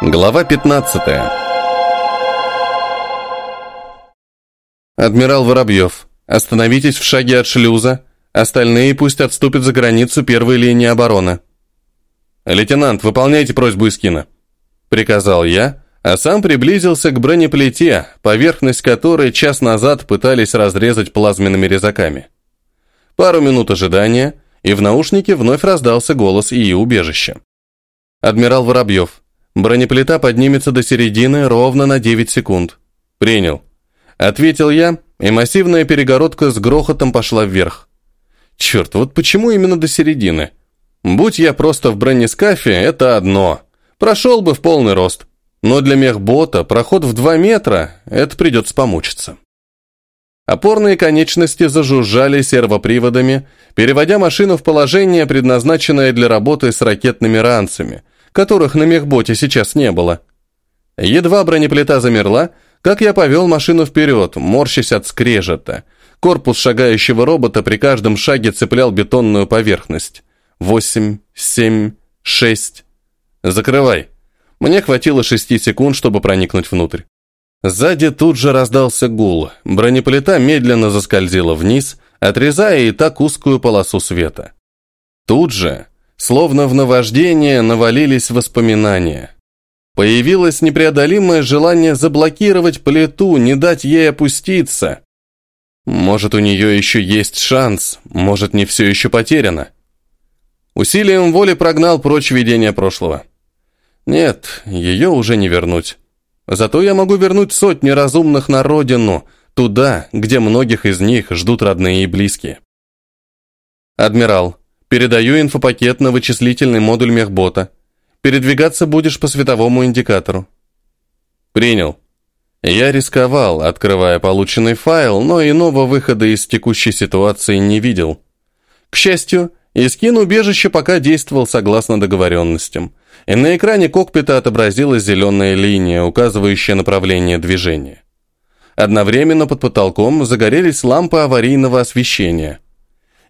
Глава 15 «Адмирал Воробьев, остановитесь в шаге от шлюза. Остальные пусть отступят за границу первой линии обороны». «Лейтенант, выполняйте просьбу Искина», — приказал я, а сам приблизился к бронеплите, поверхность которой час назад пытались разрезать плазменными резаками. Пару минут ожидания, и в наушнике вновь раздался голос ИИ убежища. «Адмирал Воробьев, Бронеплита поднимется до середины ровно на 9 секунд. Принял. Ответил я, и массивная перегородка с грохотом пошла вверх. Черт, вот почему именно до середины? Будь я просто в бронескафе, это одно. Прошел бы в полный рост. Но для мехбота проход в 2 метра, это придется помучиться. Опорные конечности зажужжали сервоприводами, переводя машину в положение, предназначенное для работы с ракетными ранцами – которых на мехботе сейчас не было. Едва бронеплита замерла, как я повел машину вперед, морщась от скрежета. Корпус шагающего робота при каждом шаге цеплял бетонную поверхность. Восемь, семь, шесть. Закрывай. Мне хватило шести секунд, чтобы проникнуть внутрь. Сзади тут же раздался гул. Бронеплита медленно заскользила вниз, отрезая и так узкую полосу света. Тут же Словно в наваждение навалились воспоминания. Появилось непреодолимое желание заблокировать плиту, не дать ей опуститься. Может, у нее еще есть шанс, может, не все еще потеряно. Усилием воли прогнал прочь видение прошлого. Нет, ее уже не вернуть. Зато я могу вернуть сотни разумных на родину, туда, где многих из них ждут родные и близкие. Адмирал, Передаю инфопакет на вычислительный модуль мехбота. Передвигаться будешь по световому индикатору. Принял. Я рисковал, открывая полученный файл, но иного выхода из текущей ситуации не видел. К счастью, Искин убежища пока действовал согласно договоренностям, и на экране кокпита отобразилась зеленая линия, указывающая направление движения. Одновременно под потолком загорелись лампы аварийного освещения –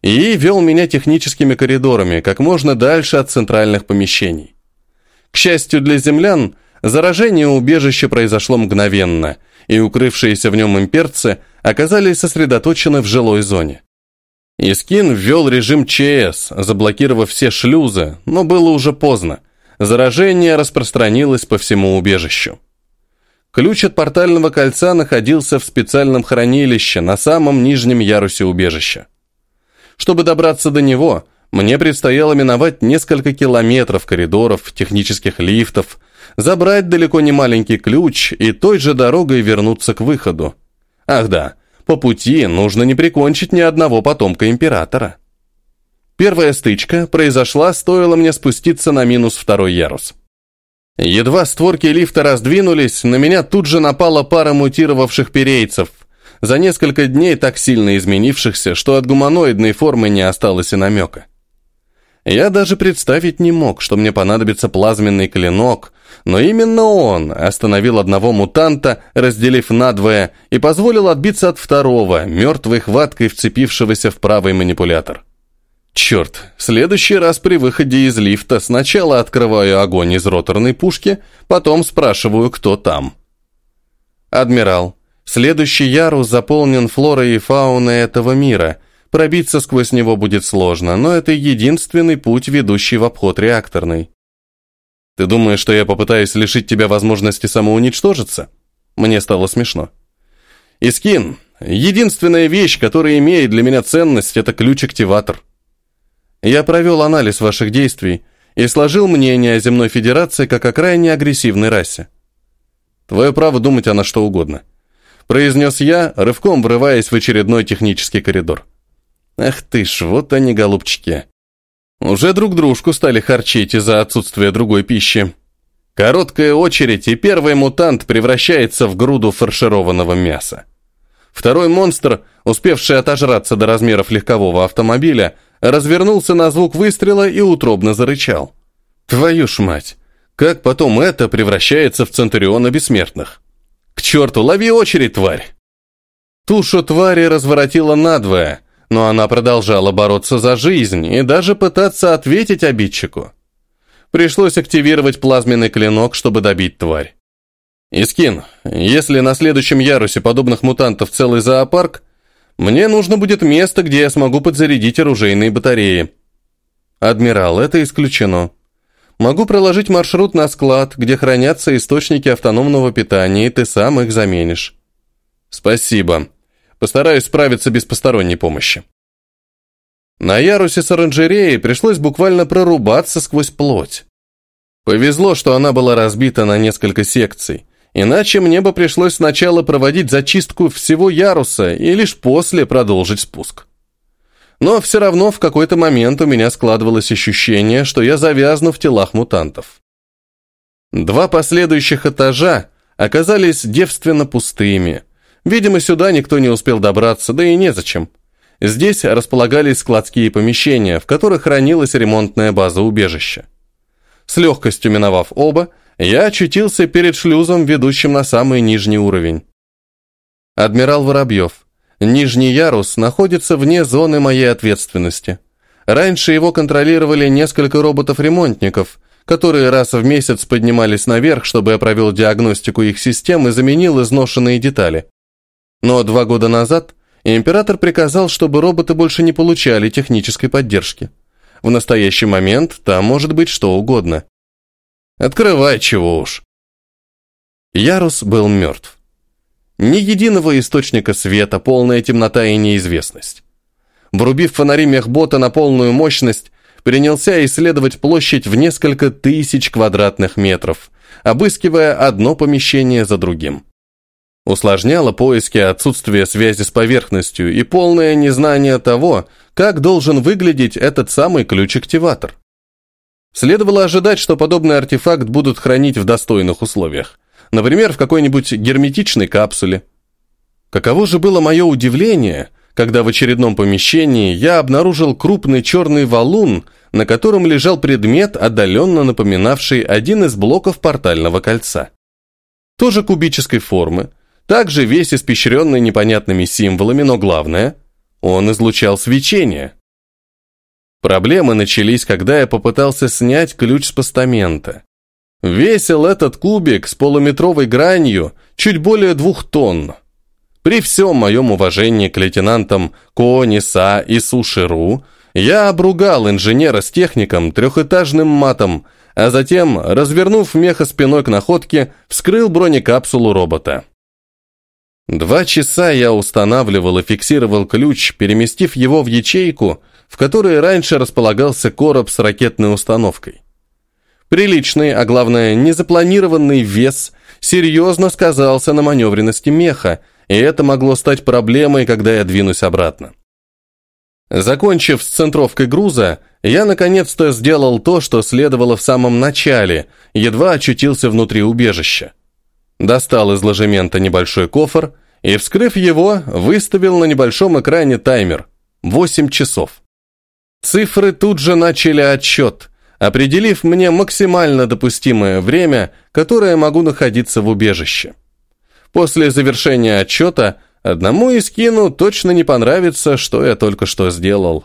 и вел меня техническими коридорами, как можно дальше от центральных помещений. К счастью для землян, заражение убежища произошло мгновенно, и укрывшиеся в нем имперцы оказались сосредоточены в жилой зоне. Искин ввел режим ЧС, заблокировав все шлюзы, но было уже поздно. Заражение распространилось по всему убежищу. Ключ от портального кольца находился в специальном хранилище на самом нижнем ярусе убежища. Чтобы добраться до него, мне предстояло миновать несколько километров коридоров, технических лифтов, забрать далеко не маленький ключ и той же дорогой вернуться к выходу. Ах да, по пути нужно не прикончить ни одного потомка императора. Первая стычка произошла, стоило мне спуститься на минус второй ярус. Едва створки лифта раздвинулись, на меня тут же напала пара мутировавших перейцев, за несколько дней так сильно изменившихся, что от гуманоидной формы не осталось и намека. Я даже представить не мог, что мне понадобится плазменный клинок, но именно он остановил одного мутанта, разделив надвое, и позволил отбиться от второго, мертвой хваткой вцепившегося в правый манипулятор. Черт, в следующий раз при выходе из лифта сначала открываю огонь из роторной пушки, потом спрашиваю, кто там. «Адмирал, Следующий ярус заполнен флорой и фауной этого мира. Пробиться сквозь него будет сложно, но это единственный путь, ведущий в обход реакторной. Ты думаешь, что я попытаюсь лишить тебя возможности самоуничтожиться? Мне стало смешно. Искин, единственная вещь, которая имеет для меня ценность, это ключ-активатор. Я провел анализ ваших действий и сложил мнение о Земной Федерации как о крайне агрессивной расе. Твое право думать о на что угодно произнес я, рывком врываясь в очередной технический коридор. Ах ты ж, вот они, голубчики. Уже друг дружку стали харчить из-за отсутствия другой пищи. Короткая очередь, и первый мутант превращается в груду фаршированного мяса. Второй монстр, успевший отожраться до размеров легкового автомобиля, развернулся на звук выстрела и утробно зарычал. Твою ж мать! Как потом это превращается в Центуриона Бессмертных? «К черту, лови очередь, тварь!» Тушу твари разворотила надвое, но она продолжала бороться за жизнь и даже пытаться ответить обидчику. Пришлось активировать плазменный клинок, чтобы добить тварь. Искин, если на следующем ярусе подобных мутантов целый зоопарк, мне нужно будет место, где я смогу подзарядить оружейные батареи. Адмирал, это исключено. Могу проложить маршрут на склад, где хранятся источники автономного питания, и ты сам их заменишь. Спасибо. Постараюсь справиться без посторонней помощи. На ярусе с оранжереей пришлось буквально прорубаться сквозь плоть. Повезло, что она была разбита на несколько секций, иначе мне бы пришлось сначала проводить зачистку всего яруса и лишь после продолжить спуск. Но все равно в какой-то момент у меня складывалось ощущение, что я завязну в телах мутантов. Два последующих этажа оказались девственно пустыми. Видимо, сюда никто не успел добраться, да и незачем. Здесь располагались складские помещения, в которых хранилась ремонтная база убежища. С легкостью миновав оба, я очутился перед шлюзом, ведущим на самый нижний уровень. Адмирал Воробьев. Нижний ярус находится вне зоны моей ответственности. Раньше его контролировали несколько роботов-ремонтников, которые раз в месяц поднимались наверх, чтобы я провел диагностику их систем и заменил изношенные детали. Но два года назад император приказал, чтобы роботы больше не получали технической поддержки. В настоящий момент там может быть что угодно. Открывай чего уж. Ярус был мертв. Ни единого источника света, полная темнота и неизвестность. Врубив фонари мехбота на полную мощность, принялся исследовать площадь в несколько тысяч квадратных метров, обыскивая одно помещение за другим. Усложняло поиски отсутствие связи с поверхностью и полное незнание того, как должен выглядеть этот самый ключ-активатор. Следовало ожидать, что подобный артефакт будут хранить в достойных условиях, например, в какой-нибудь герметичной капсуле. Каково же было мое удивление, когда в очередном помещении я обнаружил крупный черный валун, на котором лежал предмет, отдаленно напоминавший один из блоков портального кольца. Тоже кубической формы, также весь испещренный непонятными символами, но главное, он излучал свечение. Проблемы начались, когда я попытался снять ключ с постамента. Весил этот кубик с полуметровой гранью чуть более двух тонн. При всем моем уважении к лейтенантам Кони, Са и Суширу, я обругал инженера с техником трехэтажным матом, а затем, развернув меха спиной к находке, вскрыл бронекапсулу робота. Два часа я устанавливал и фиксировал ключ, переместив его в ячейку, в которой раньше располагался короб с ракетной установкой. Приличный, а главное, незапланированный вес серьезно сказался на маневренности меха, и это могло стать проблемой, когда я двинусь обратно. Закончив с центровкой груза, я наконец-то сделал то, что следовало в самом начале, едва очутился внутри убежища. Достал из ложемента небольшой кофр и, вскрыв его, выставил на небольшом экране таймер. 8 часов. Цифры тут же начали отсчет, определив мне максимально допустимое время, которое могу находиться в убежище. После завершения отчета одному из кину точно не понравится, что я только что сделал.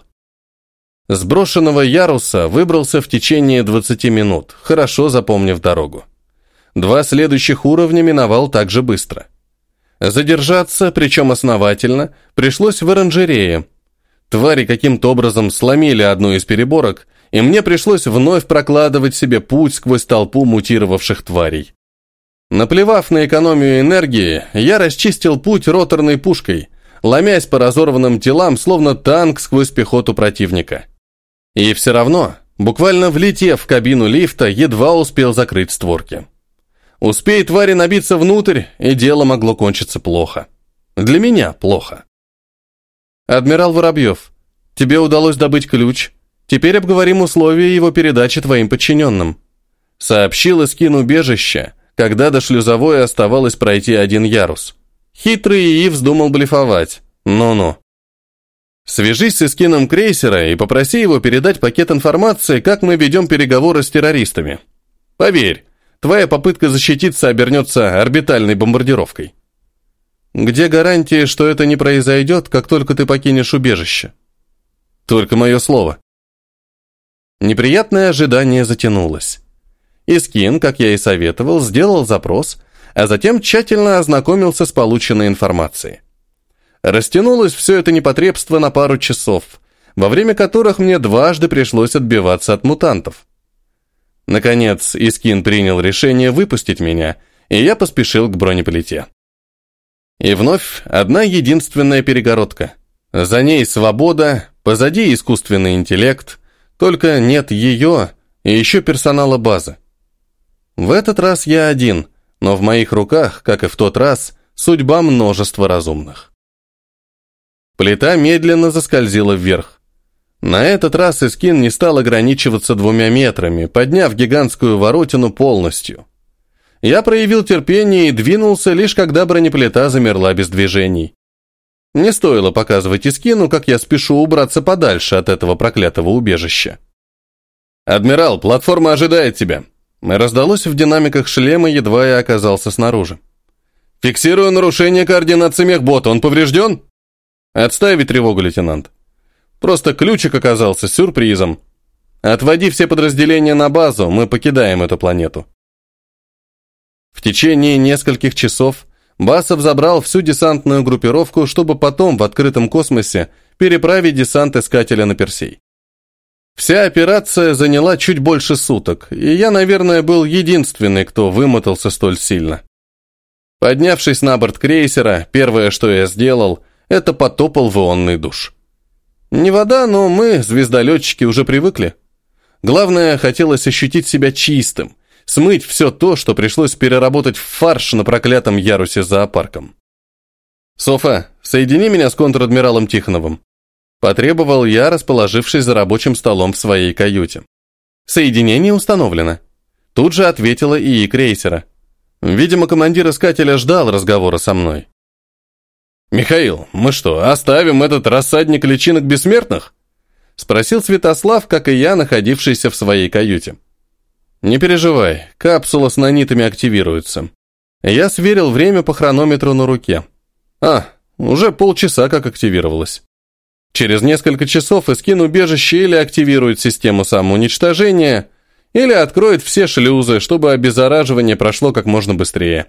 С брошенного яруса выбрался в течение 20 минут, хорошо запомнив дорогу. Два следующих уровня миновал также быстро. Задержаться, причем основательно, пришлось в оранжерее. Твари каким-то образом сломили одну из переборок, и мне пришлось вновь прокладывать себе путь сквозь толпу мутировавших тварей. Наплевав на экономию энергии, я расчистил путь роторной пушкой, ломясь по разорванным телам, словно танк сквозь пехоту противника. И все равно, буквально влетев в кабину лифта, едва успел закрыть створки. Успеет твари набиться внутрь, и дело могло кончиться плохо. Для меня плохо. Адмирал Воробьев, тебе удалось добыть ключ. Теперь обговорим условия его передачи твоим подчиненным. Сообщил Искин убежище, когда до шлюзовой оставалось пройти один ярус. Хитрый ИИ вздумал блефовать. Ну-ну. Свяжись с эскином крейсера и попроси его передать пакет информации, как мы ведем переговоры с террористами. Поверь, твоя попытка защититься обернется орбитальной бомбардировкой. Где гарантии, что это не произойдет, как только ты покинешь убежище? Только мое слово. Неприятное ожидание затянулось. Искин, как я и советовал, сделал запрос, а затем тщательно ознакомился с полученной информацией. Растянулось все это непотребство на пару часов, во время которых мне дважды пришлось отбиваться от мутантов. Наконец, Искин принял решение выпустить меня, и я поспешил к бронеплите. И вновь одна единственная перегородка. За ней свобода, позади искусственный интеллект, только нет ее и еще персонала базы. В этот раз я один, но в моих руках, как и в тот раз, судьба множества разумных. Плита медленно заскользила вверх. На этот раз Искин не стал ограничиваться двумя метрами, подняв гигантскую воротину полностью. Я проявил терпение и двинулся, лишь когда бронеплита замерла без движений. Не стоило показывать Искину, как я спешу убраться подальше от этого проклятого убежища. «Адмирал, платформа ожидает тебя!» Раздалось в динамиках шлема, едва я оказался снаружи. «Фиксирую нарушение координации мехбота. Он поврежден?» «Отставить тревогу, лейтенант. Просто ключик оказался сюрпризом. Отводи все подразделения на базу, мы покидаем эту планету». В течение нескольких часов Басов забрал всю десантную группировку, чтобы потом в открытом космосе переправить десант искателя на Персей. Вся операция заняла чуть больше суток, и я, наверное, был единственный, кто вымотался столь сильно. Поднявшись на борт крейсера, первое, что я сделал, это потопал в ионный душ. Не вода, но мы, звездолетчики, уже привыкли. Главное, хотелось ощутить себя чистым, смыть все то, что пришлось переработать в фарш на проклятом ярусе зоопарком. «Софа, соедини меня с контр-адмиралом Тихоновым», потребовал я, расположившись за рабочим столом в своей каюте. «Соединение установлено». Тут же ответила ИИ крейсера. Видимо, командир искателя ждал разговора со мной. «Михаил, мы что, оставим этот рассадник личинок бессмертных?» Спросил Святослав, как и я, находившийся в своей каюте. «Не переживай, капсула с нанитами активируется». Я сверил время по хронометру на руке. А, уже полчаса как активировалась. Через несколько часов Искин убежище или активирует систему самоуничтожения, или откроет все шлюзы, чтобы обеззараживание прошло как можно быстрее.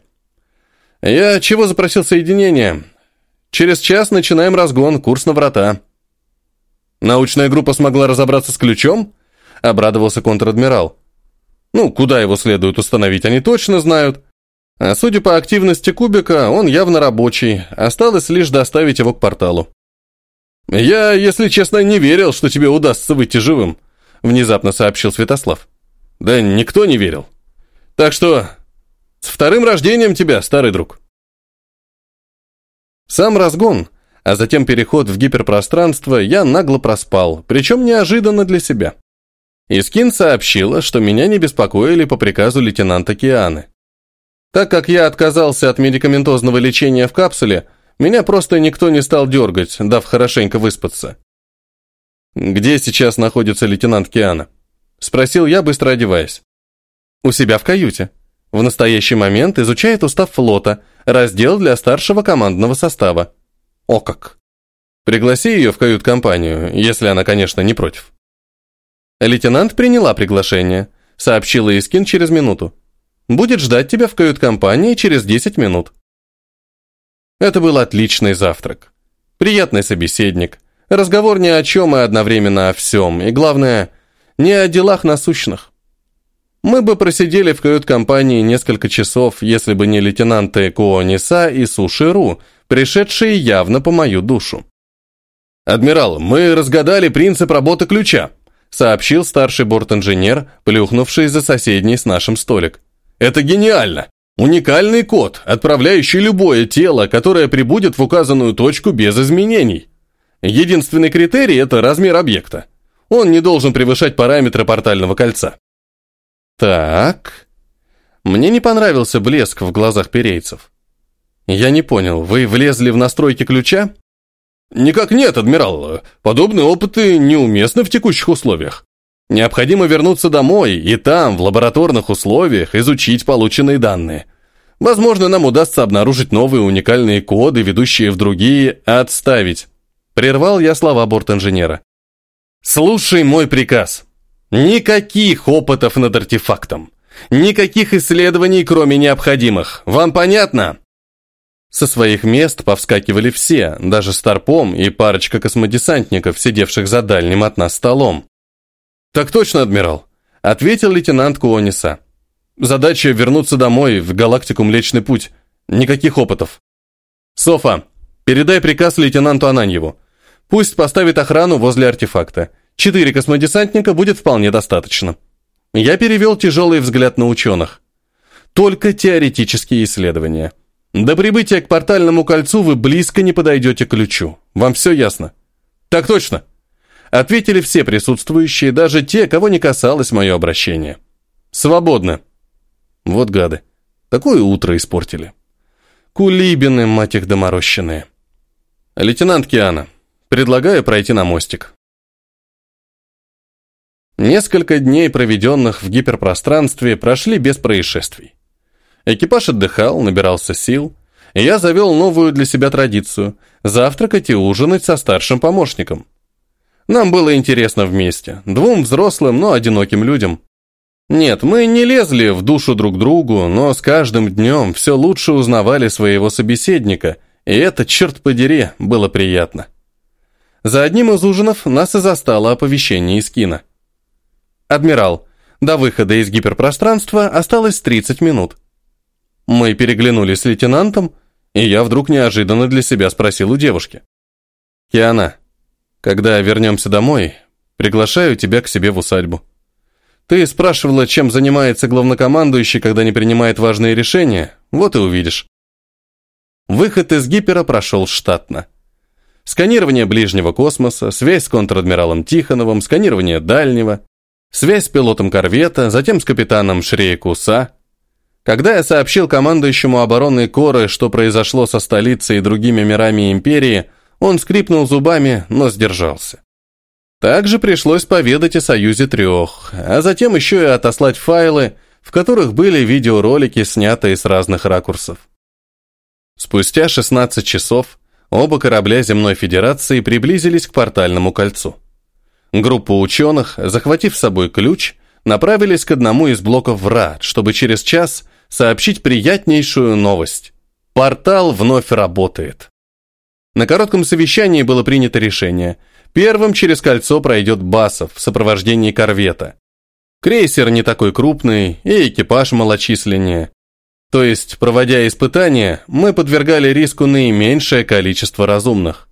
Я чего запросил соединение? Через час начинаем разгон, курс на врата. Научная группа смогла разобраться с ключом? Обрадовался контр-адмирал. Ну, куда его следует установить, они точно знают. А судя по активности кубика, он явно рабочий, осталось лишь доставить его к порталу. «Я, если честно, не верил, что тебе удастся выйти живым», внезапно сообщил Святослав. «Да никто не верил. Так что, с вторым рождением тебя, старый друг». Сам разгон, а затем переход в гиперпространство я нагло проспал, причем неожиданно для себя. Искин сообщила, что меня не беспокоили по приказу лейтенанта Кианы. Так как я отказался от медикаментозного лечения в капсуле, меня просто никто не стал дергать, дав хорошенько выспаться. «Где сейчас находится лейтенант Киана?» Спросил я, быстро одеваясь. «У себя в каюте. В настоящий момент изучает устав флота, раздел для старшего командного состава. О как! Пригласи ее в кают-компанию, если она, конечно, не против». Лейтенант приняла приглашение, сообщила Искин через минуту. «Будет ждать тебя в кают-компании через 10 минут». Это был отличный завтрак. Приятный собеседник. Разговор ни о чем и одновременно о всем. И главное, не о делах насущных. Мы бы просидели в кают-компании несколько часов, если бы не лейтенанты Куониса и Суширу, пришедшие явно по мою душу. «Адмирал, мы разгадали принцип работы ключа», сообщил старший борт-инженер, плюхнувший за соседний с нашим столик. «Это гениально! Уникальный код, отправляющий любое тело, которое прибудет в указанную точку без изменений. Единственный критерий – это размер объекта. Он не должен превышать параметры портального кольца. Так. Мне не понравился блеск в глазах перейцев. Я не понял, вы влезли в настройки ключа? Никак нет, адмирал. Подобные опыты неуместны в текущих условиях. Необходимо вернуться домой и там, в лабораторных условиях, изучить полученные данные. Возможно, нам удастся обнаружить новые уникальные коды, ведущие в другие, отставить. Прервал я слова борт-инженера. «Слушай мой приказ. Никаких опытов над артефактом. Никаких исследований, кроме необходимых. Вам понятно? Со своих мест повскакивали все, даже Старпом и парочка космодесантников, сидевших за дальним от нас столом. «Так точно, адмирал», — ответил лейтенант Куониса. «Задача вернуться домой, в галактику Млечный Путь. Никаких опытов». «Софа, передай приказ лейтенанту Ананьеву. Пусть поставит охрану возле артефакта. Четыре космодесантника будет вполне достаточно». Я перевел тяжелый взгляд на ученых. Только теоретические исследования. До прибытия к портальному кольцу вы близко не подойдете к ключу. Вам все ясно? Так точно. Ответили все присутствующие, даже те, кого не касалось мое обращение. Свободно. Вот гады. Такое утро испортили. Кулибины, мать их доморощенные. Лейтенант Киана, предлагаю пройти на мостик. Несколько дней, проведенных в гиперпространстве, прошли без происшествий. Экипаж отдыхал, набирался сил. я завел новую для себя традицию – завтракать и ужинать со старшим помощником. Нам было интересно вместе, двум взрослым, но одиноким людям. Нет, мы не лезли в душу друг другу, но с каждым днем все лучше узнавали своего собеседника, и это, черт подери, было приятно. За одним из ужинов нас и застало оповещение из кино. «Адмирал, до выхода из гиперпространства осталось 30 минут. Мы переглянулись с лейтенантом, и я вдруг неожиданно для себя спросил у девушки. «Киана, когда вернемся домой, приглашаю тебя к себе в усадьбу. Ты спрашивала, чем занимается главнокомандующий, когда не принимает важные решения, вот и увидишь». Выход из гипера прошел штатно. Сканирование ближнего космоса, связь с контр-адмиралом Тихоновым, сканирование дальнего, связь с пилотом корвета, затем с капитаном Шрейкуса – когда я сообщил командующему обороны Коры, что произошло со столицей и другими мирами империи, он скрипнул зубами, но сдержался. Также пришлось поведать о Союзе Трех, а затем еще и отослать файлы, в которых были видеоролики, снятые с разных ракурсов. Спустя 16 часов оба корабля Земной Федерации приблизились к портальному кольцу. Группа ученых, захватив с собой ключ, направились к одному из блоков врат, чтобы через час сообщить приятнейшую новость. Портал вновь работает. На коротком совещании было принято решение. Первым через кольцо пройдет Басов в сопровождении корвета. Крейсер не такой крупный, и экипаж малочисленнее. То есть, проводя испытания, мы подвергали риску наименьшее количество разумных.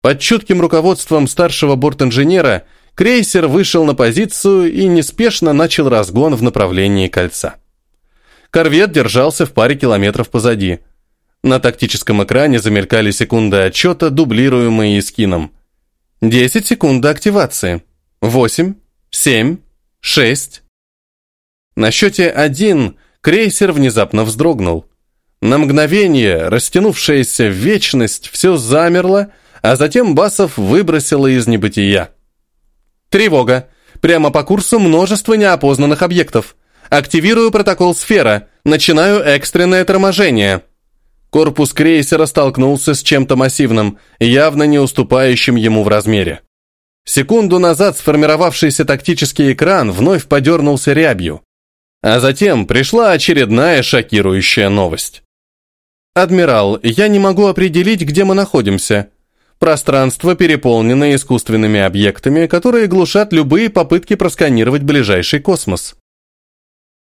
Под чутким руководством старшего бортинженера крейсер вышел на позицию и неспешно начал разгон в направлении кольца. Корвет держался в паре километров позади. На тактическом экране замелькали секунды отчета, дублируемые скином. 10 секунд до активации. 8, 7, 6. На счете 1 крейсер внезапно вздрогнул. На мгновение, растянувшееся в вечность, все замерло, а затем Басов выбросило из небытия. Тревога. Прямо по курсу множество неопознанных объектов. Активирую протокол «Сфера». Начинаю экстренное торможение. Корпус крейсера столкнулся с чем-то массивным, явно не уступающим ему в размере. Секунду назад сформировавшийся тактический экран вновь подернулся рябью. А затем пришла очередная шокирующая новость. «Адмирал, я не могу определить, где мы находимся. Пространство переполнено искусственными объектами, которые глушат любые попытки просканировать ближайший космос.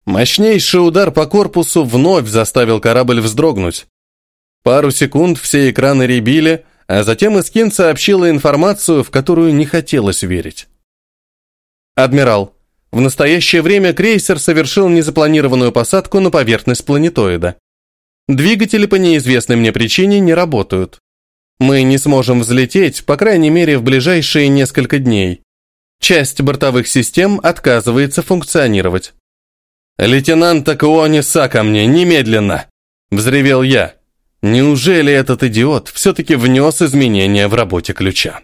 Мощнейший удар по корпусу вновь заставил корабль вздрогнуть. Пару секунд все экраны ребили, а затем Искин сообщила информацию, в которую не хотелось верить. «Адмирал, в настоящее время крейсер совершил незапланированную посадку на поверхность планетоида. Двигатели по неизвестной мне причине не работают. Мы не сможем взлететь, по крайней мере, в ближайшие несколько дней. Часть бортовых систем отказывается функционировать. «Лейтенанта Куониса ко мне, немедленно!» – взревел я. Неужели этот идиот все-таки внес изменения в работе ключа?